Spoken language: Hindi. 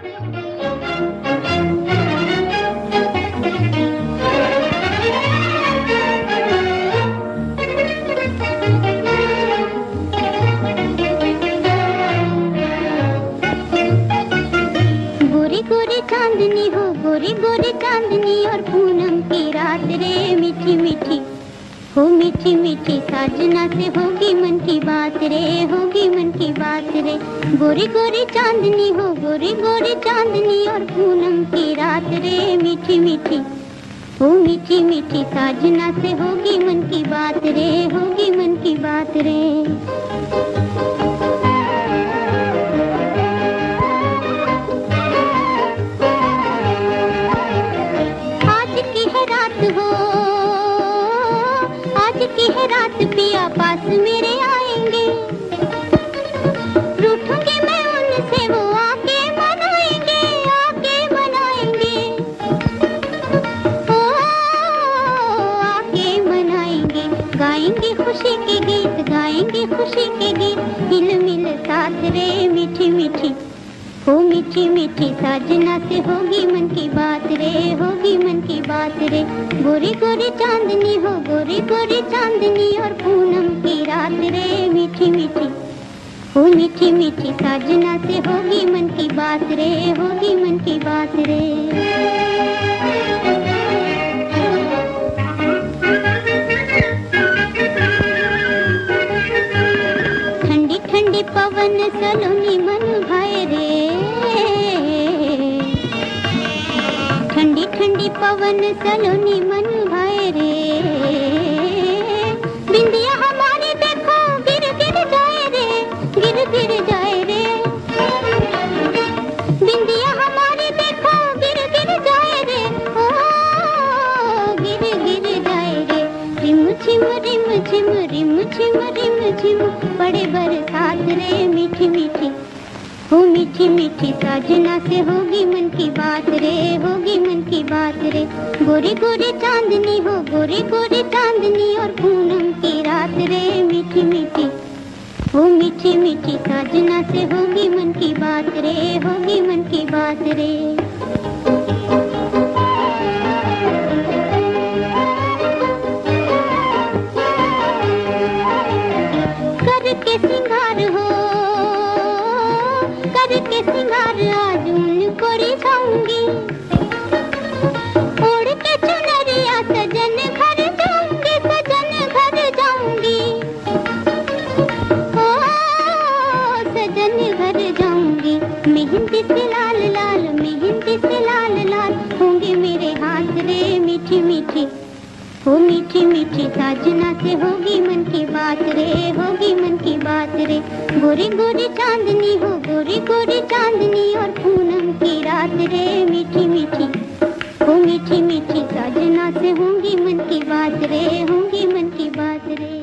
हो और पूनम की रात रे मीठी मीठी। हो मीठी मीठी साजना से होगी मन की बात रे मन की बात रे। गोरी गोरी चांदनी हो, गोरी गोरी चांदनी और पूनम की रात रे। मीठी मीठी हो मीठी मीठी साजना से होगी मन की बात रे, होगी मन की बात रे। आज की है रात आज की रात पिया पास मेरे वो गाएँगे खुशी के गीत, गाएँगे खुशी के गीत। हिल मिल रे, मीठी मीठी। हो मीठी मीठी होगी मन की बात रे, होगी मन की बात रे। गोरी गोरी चांदनी हो, गोरी गोरी चांदनी। मीठी मीठी साजना से होगी मन की बात रे, होगी मन की बात रे। ठंडी ठंडी पवन सलोनी मन भाए रे। ठंडी ठंडी पवन सलोनी मन भाए रे। झिम रिम झिम रिम झिम बड़े बरसात रे मीठी मीठी। हो मीठी मीठी साजना से होगी मन की बात रे, होगी मन की बात रे। गोरी गोरी चांदनी हो, गोरी गोरी चांदनी और पूनम की रात रे, मीठी मीठी। हो मीठी मीठी साजना से होगी मन की बात रे, होगी मन की बात रे। करके सिंगार हो, करके सिंगार आज उनको रिझाऊँगी उड़ के चुनरिया सजन घर जाऊँगी, सजन घर जाऊँगी। ओ, सजन घर जाऊँगी, मेहंदी से हो मीठी मीठी साजना से होगी मन की बात रे, होगी मन की बात रे। गोरी गोरी चांदनी हो, गोरी गोरी चांदनी और पूनम की रात रे। मीठी मीठी, हो मीठी मीठी साजना से होगी मन की बात रे, होगी मन की बात रे।